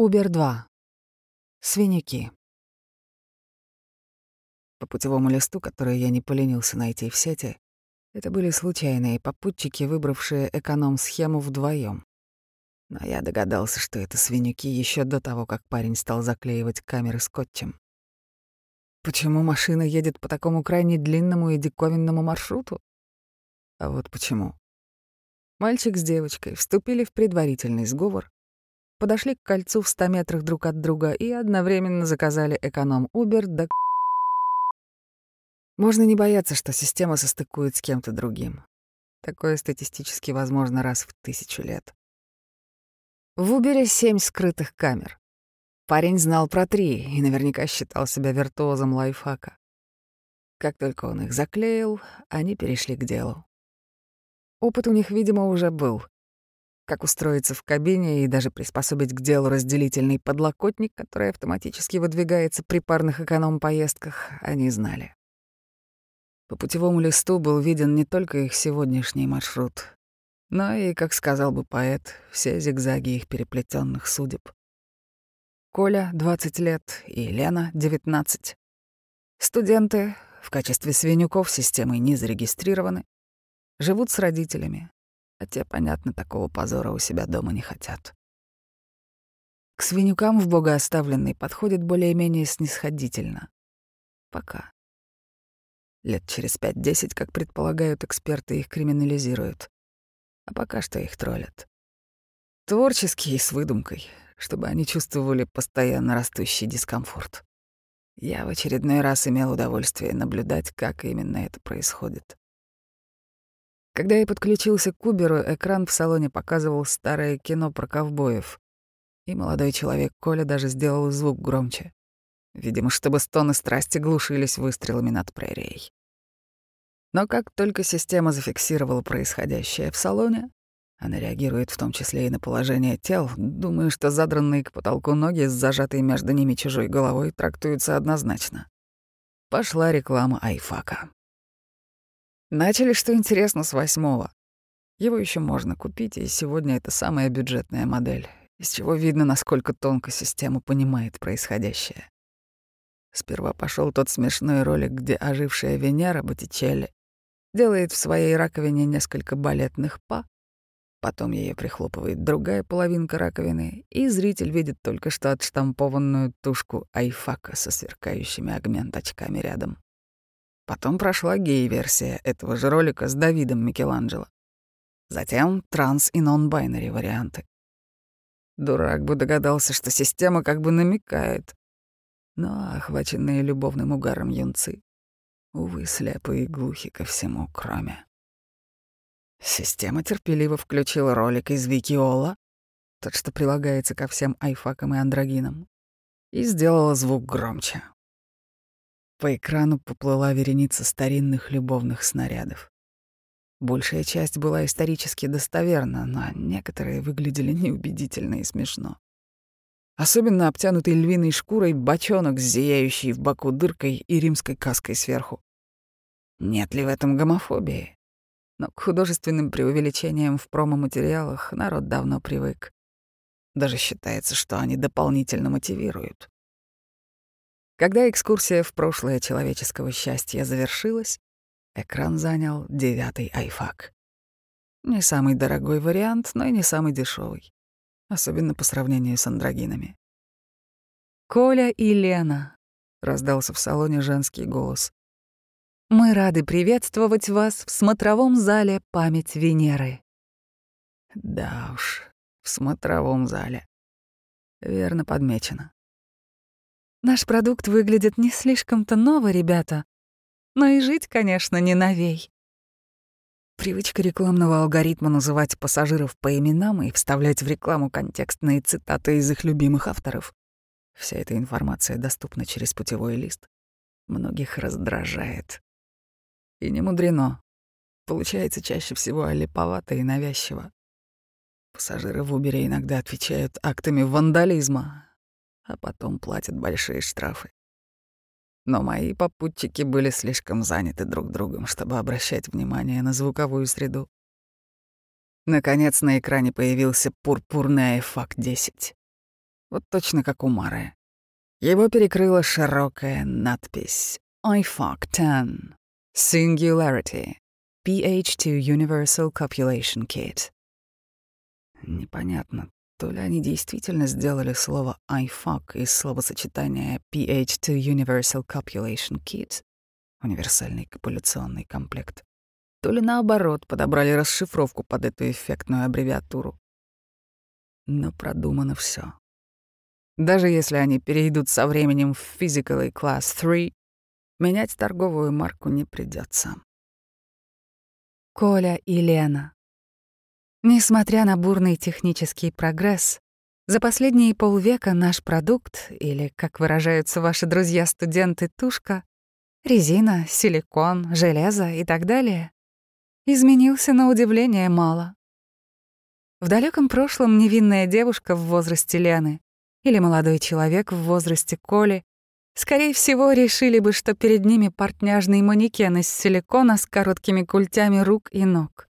Убер 2. Свиньяки. По путевому листу, который я не поленился найти в сети, это были случайные попутчики, выбравшие эконом-схему вдвоем. Но я догадался, что это свинюки еще до того, как парень стал заклеивать камеры скотчем. Почему машина едет по такому крайне длинному и диковинному маршруту? А вот почему. Мальчик с девочкой вступили в предварительный сговор, подошли к кольцу в 100 метрах друг от друга и одновременно заказали эконом-убер до Можно не бояться, что система состыкует с кем-то другим. Такое статистически возможно раз в тысячу лет. В Убере семь скрытых камер. Парень знал про три и наверняка считал себя виртуозом лайфхака. Как только он их заклеил, они перешли к делу. Опыт у них, видимо, уже был как устроиться в кабине и даже приспособить к делу разделительный подлокотник, который автоматически выдвигается при парных эконом-поездках, они знали. По путевому листу был виден не только их сегодняшний маршрут, но и, как сказал бы поэт, все зигзаги их переплетенных судеб. Коля — 20 лет и Лена — 19. Студенты в качестве свинюков системой не зарегистрированы, живут с родителями, а те, понятно, такого позора у себя дома не хотят. К свинюкам в богооставленной подходит более-менее снисходительно. Пока. Лет через пять-десять, как предполагают эксперты, их криминализируют. А пока что их троллят. Творчески и с выдумкой, чтобы они чувствовали постоянно растущий дискомфорт. Я в очередной раз имел удовольствие наблюдать, как именно это происходит. Когда я подключился к Уберу, экран в салоне показывал старое кино про ковбоев. И молодой человек Коля даже сделал звук громче. Видимо, чтобы стоны страсти глушились выстрелами над прерией. Но как только система зафиксировала происходящее в салоне, она реагирует в том числе и на положение тел, думаю, что задранные к потолку ноги с зажатой между ними чужой головой трактуются однозначно. Пошла реклама айфака. Начали, что интересно, с восьмого. Его еще можно купить, и сегодня это самая бюджетная модель, из чего видно, насколько тонко система понимает происходящее. Сперва пошел тот смешной ролик, где ожившая Венера Боттичелли делает в своей раковине несколько балетных па, потом ее прихлопывает другая половинка раковины, и зритель видит только что отштампованную тушку айфака со сверкающими агмент-очками рядом. Потом прошла гей-версия этого же ролика с Давидом Микеланджело. Затем транс и нон-байнери варианты. Дурак бы догадался, что система как бы намекает. Но охваченные любовным угаром юнцы, увы, слепые и глухи ко всему, кроме. Система терпеливо включила ролик из Викиола, тот, что прилагается ко всем айфакам и андрогинам, и сделала звук громче. По экрану поплыла вереница старинных любовных снарядов. Большая часть была исторически достоверна, но некоторые выглядели неубедительно и смешно. Особенно обтянутый львиной шкурой бочонок с зияющей в боку дыркой и римской каской сверху. Нет ли в этом гомофобии? Но к художественным преувеличениям в промо-материалах народ давно привык. Даже считается, что они дополнительно мотивируют. Когда экскурсия в прошлое человеческого счастья завершилась, экран занял девятый айфак. Не самый дорогой вариант, но и не самый дешевый, особенно по сравнению с андрогинами. «Коля и Лена», — раздался в салоне женский голос. «Мы рады приветствовать вас в смотровом зале «Память Венеры». Да уж, в смотровом зале. Верно подмечено. Наш продукт выглядит не слишком-то ново, ребята. Но и жить, конечно, не новей. Привычка рекламного алгоритма называть пассажиров по именам и вставлять в рекламу контекстные цитаты из их любимых авторов. Вся эта информация доступна через путевой лист. Многих раздражает. И не мудрено. Получается чаще всего олиповато и навязчиво. Пассажиры в Убере иногда отвечают актами вандализма, а потом платят большие штрафы. Но мои попутчики были слишком заняты друг другом, чтобы обращать внимание на звуковую среду. Наконец на экране появился пурпурный iFAC 10. Вот точно как у Мары. Его перекрыла широкая надпись IFOC 10 Singularity PH2 Universal Copulation Kit. Непонятно, то ли они действительно сделали слово IFOC из словосочетания PH2 Universal Copulation Kit — универсальный копуляционный комплект, то ли наоборот подобрали расшифровку под эту эффектную аббревиатуру. Но продумано все. Даже если они перейдут со временем в Physically Class 3, менять торговую марку не придется. Коля и Лена. Несмотря на бурный технический прогресс, за последние полвека наш продукт, или, как выражаются ваши друзья-студенты, тушка, резина, силикон, железо и так далее, изменился на удивление мало. В далеком прошлом невинная девушка в возрасте Лены или молодой человек в возрасте Коли, скорее всего, решили бы, что перед ними портняжный манекен из силикона с короткими культями рук и ног.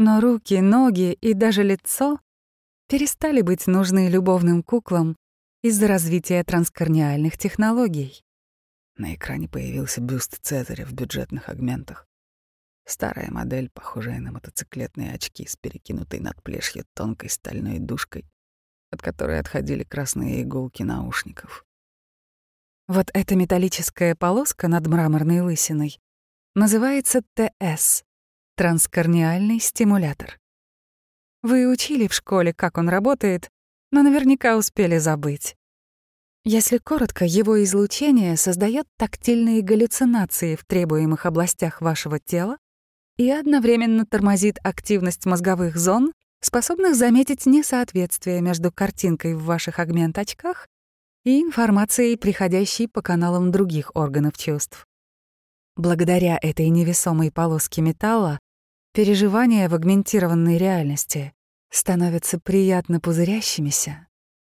Но руки, ноги и даже лицо перестали быть нужны любовным куклам из-за развития транскорниальных технологий. На экране появился бюст Цезаря в бюджетных агментах. Старая модель, похожая на мотоциклетные очки с перекинутой над плешью тонкой стальной дужкой, от которой отходили красные иголки наушников. Вот эта металлическая полоска над мраморной лысиной называется ТС — транскорниальный стимулятор. Вы учили в школе, как он работает, но наверняка успели забыть. Если коротко, его излучение создает тактильные галлюцинации в требуемых областях вашего тела и одновременно тормозит активность мозговых зон способных заметить несоответствие между картинкой в ваших агмент-очках и информацией, приходящей по каналам других органов чувств. Благодаря этой невесомой полоске металла переживания в агментированной реальности становятся приятно пузырящимися,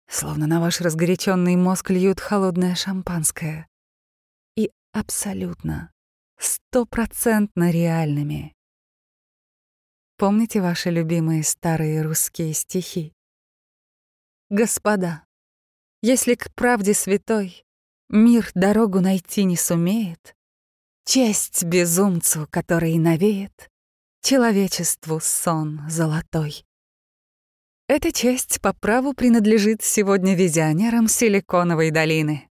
словно на ваш разгоряченный мозг льют холодное шампанское, и абсолютно, стопроцентно реальными. Помните ваши любимые старые русские стихи? Господа, если к правде святой мир дорогу найти не сумеет, честь безумцу, который навеет человечеству сон золотой. Эта честь по праву принадлежит сегодня визионерам Силиконовой долины.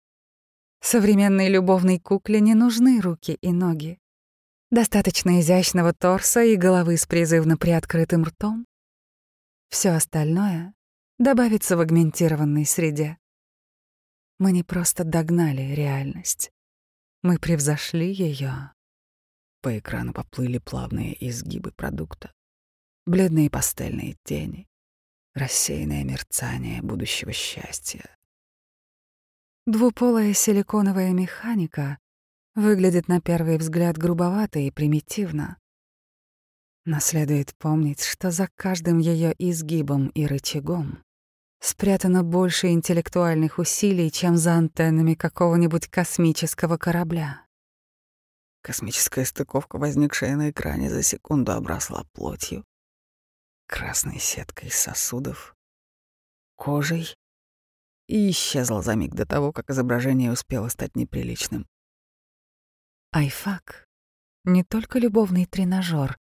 Современной любовной кукле не нужны руки и ноги. Достаточно изящного торса и головы с призывно приоткрытым ртом. Все остальное добавится в агментированной среде. Мы не просто догнали реальность. Мы превзошли ее. По экрану поплыли плавные изгибы продукта. Бледные пастельные тени. Рассеянное мерцание будущего счастья. Двуполая силиконовая механика выглядит на первый взгляд грубовато и примитивно. Но следует помнить, что за каждым ее изгибом и рычагом спрятано больше интеллектуальных усилий, чем за антеннами какого-нибудь космического корабля. Космическая стыковка, возникшая на экране, за секунду обросла плотью, красной сеткой сосудов, кожей и исчезла за миг до того, как изображение успело стать неприличным. Айфак — не только любовный тренажер,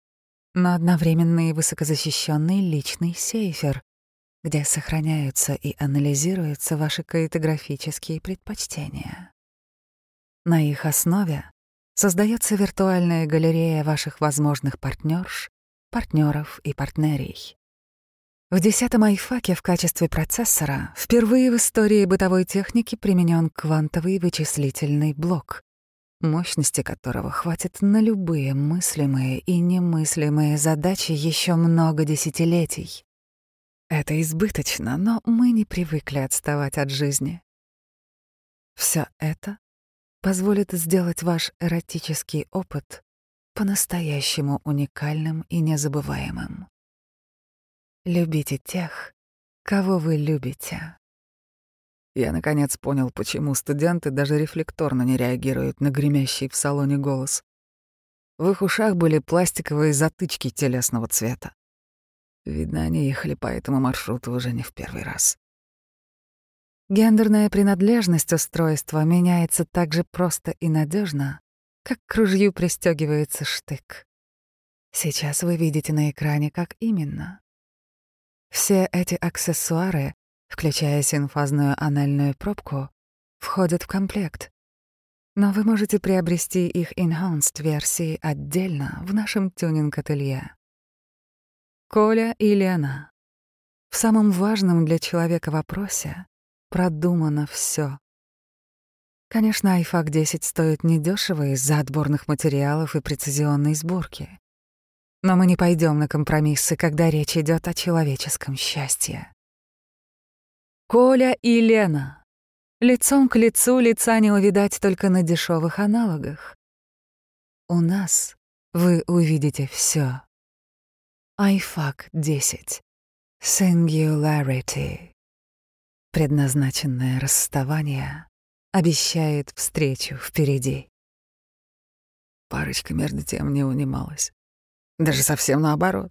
но одновременно и высокозащищенный личный сейфер, где сохраняются и анализируются ваши каитографические предпочтения. На их основе создается виртуальная галерея ваших возможных партнерш, партнеров и партнерей. В десятом айфаке в качестве процессора впервые в истории бытовой техники применен квантовый вычислительный блок, мощности которого хватит на любые мыслимые и немыслимые задачи еще много десятилетий. Это избыточно, но мы не привыкли отставать от жизни. Все это позволит сделать ваш эротический опыт по-настоящему уникальным и незабываемым. Любите тех, кого вы любите. Я, наконец, понял, почему студенты даже рефлекторно не реагируют на гремящий в салоне голос. В их ушах были пластиковые затычки телесного цвета. Видно, они ехали по этому маршруту уже не в первый раз. Гендерная принадлежность устройства меняется так же просто и надежно, как к ружью пристегивается штык. Сейчас вы видите на экране, как именно. Все эти аксессуары, включая синфазную анальную пробку, входят в комплект. Но вы можете приобрести их enhanced версии отдельно в нашем тюнинг-ателье. Коля или она. В самом важном для человека вопросе продумано все. Конечно, iFAC 10 стоит недешево из-за отборных материалов и прецизионной сборки. Но мы не пойдем на компромиссы, когда речь идет о человеческом счастье. Коля и Лена. Лицом к лицу лица не увидать только на дешевых аналогах. У нас вы увидите все. iFAC 10. Singularity. Предназначенное расставание обещает встречу впереди. Парочка между тем не унималась. Даже совсем наоборот.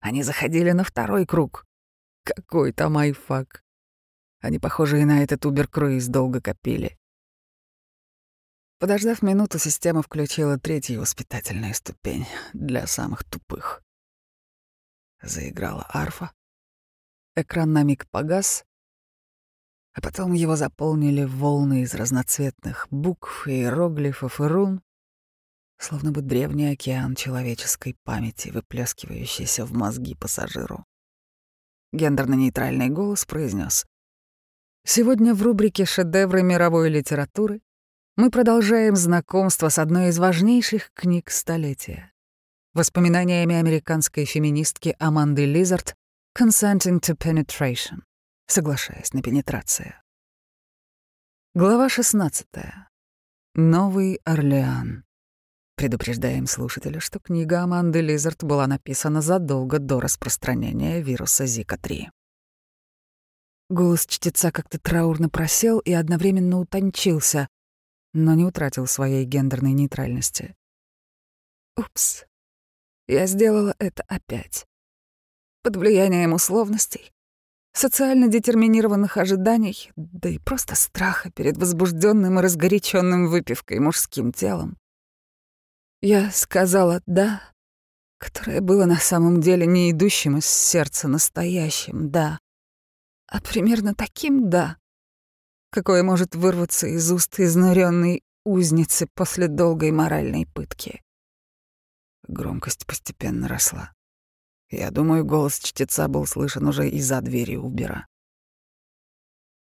Они заходили на второй круг. Какой там айфак. Они, похоже, и на этот убер-круиз долго копили. Подождав минуту, система включила третью воспитательную ступень для самых тупых. Заиграла арфа. Экран на миг погас, а потом его заполнили волны из разноцветных букв, иероглифов и рун, словно бы древний океан человеческой памяти, выплескивающийся в мозги пассажиру. Гендерно-нейтральный голос произнес: «Сегодня в рубрике «Шедевры мировой литературы» мы продолжаем знакомство с одной из важнейших книг столетия — воспоминаниями американской феминистки Аманды Лизард «Consenting to Penetration», соглашаясь на пенетрацию. Глава 16. Новый Орлеан. Предупреждаем слушателя, что книга Аманды Лизард была написана задолго до распространения вируса Зика-3. Голос чтеца как-то траурно просел и одновременно утончился, но не утратил своей гендерной нейтральности. Упс, я сделала это опять. Под влиянием условностей, социально детерминированных ожиданий, да и просто страха перед возбужденным и разгоряченным выпивкой мужским телом. Я сказала «да», которое было на самом деле не идущим из сердца настоящим «да», а примерно таким «да», какое может вырваться из уст изнуренной узницы после долгой моральной пытки. Громкость постепенно росла. Я думаю, голос чтеца был слышен уже и за дверью Убера.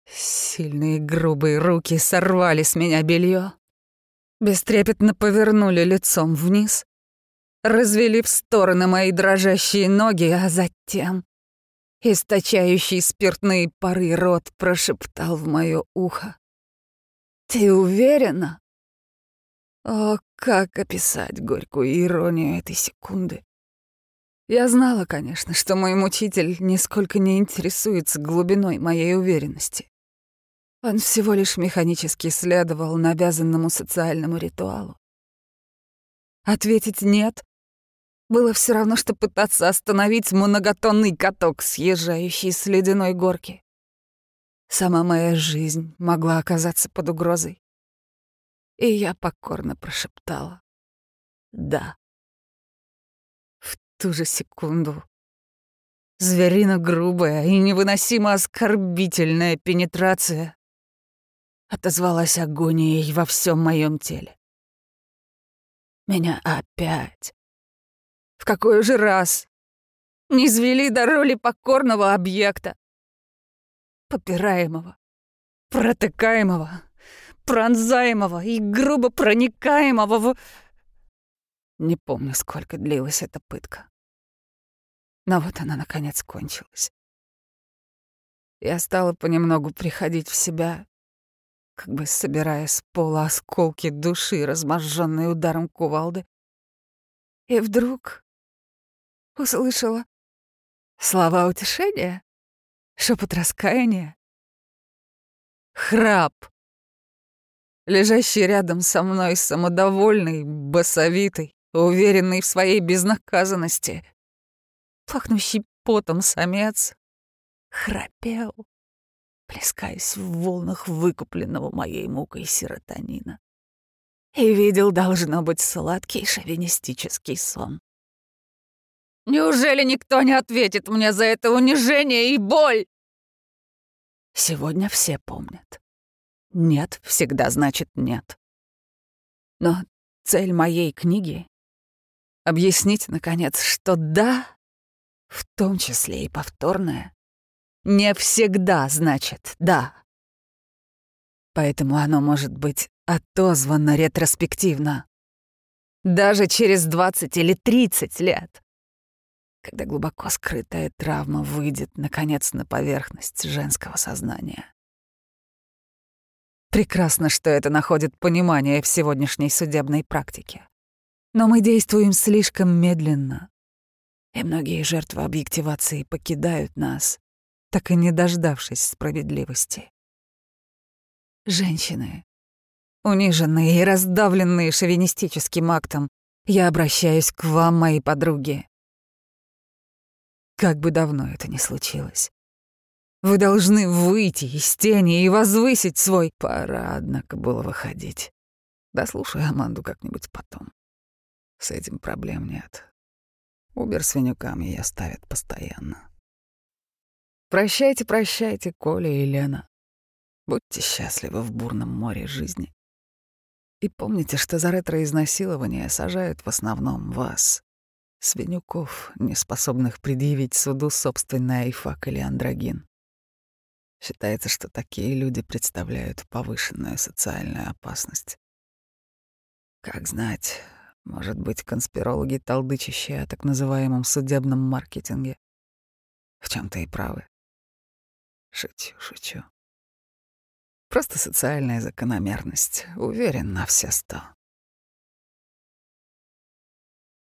Сильные грубые руки сорвали с меня белье, бестрепетно повернули лицом вниз, развели в стороны мои дрожащие ноги, а затем источающий спиртные пары рот прошептал в мое ухо. «Ты уверена?» О, как описать горькую иронию этой секунды? Я знала, конечно, что мой мучитель нисколько не интересуется глубиной моей уверенности. Он всего лишь механически следовал навязанному социальному ритуалу. Ответить «нет» было все равно, что пытаться остановить многотонный каток, съезжающий с ледяной горки. Сама моя жизнь могла оказаться под угрозой. И я покорно прошептала «да». Ту же секунду зверино грубая и невыносимо оскорбительная пенетрация отозвалась агонией во всем моем теле. Меня опять. В какой же раз не извели до роли покорного объекта, попираемого, протыкаемого, пронзаемого и грубо проникаемого в... Не помню, сколько длилась эта пытка. Но вот она, наконец, кончилась. Я стала понемногу приходить в себя как бы собирая с пола осколки души, разможженные ударом кувалды. И вдруг услышала слова утешения, шепот раскаяния, храп. Лежащий рядом со мной самодовольный, басовитый, уверенный в своей безнаказанности, пахнущий потом самец, храпел плескаясь в волнах выкупленного моей мукой серотонина. И видел, должно быть, сладкий шовинистический сон. Неужели никто не ответит мне за это унижение и боль? Сегодня все помнят. Нет всегда значит нет. Но цель моей книги — объяснить, наконец, что да, в том числе и повторное, не всегда значит «да». Поэтому оно может быть отозвано ретроспективно. Даже через 20 или 30 лет, когда глубоко скрытая травма выйдет, наконец, на поверхность женского сознания. Прекрасно, что это находит понимание в сегодняшней судебной практике. Но мы действуем слишком медленно, и многие жертвы объективации покидают нас, так и не дождавшись справедливости. Женщины, униженные и раздавленные шовинистическим актом, я обращаюсь к вам, мои подруги. Как бы давно это ни случилось. Вы должны выйти из тени и возвысить свой... Пора, однако, было выходить. Дослушай Аманду как-нибудь потом. С этим проблем нет. Убер с винюками я ставят постоянно. Прощайте, прощайте, Коля и Лена. Будьте счастливы в бурном море жизни. И помните, что за ретро-изнасилование сажают в основном вас, свинюков, не способных предъявить суду собственный айфак или андрогин. Считается, что такие люди представляют повышенную социальную опасность. Как знать, может быть, конспирологи, толдычащие о так называемом судебном маркетинге, в чем то и правы. Шучу, шучу. Просто социальная закономерность. Уверен на все сто.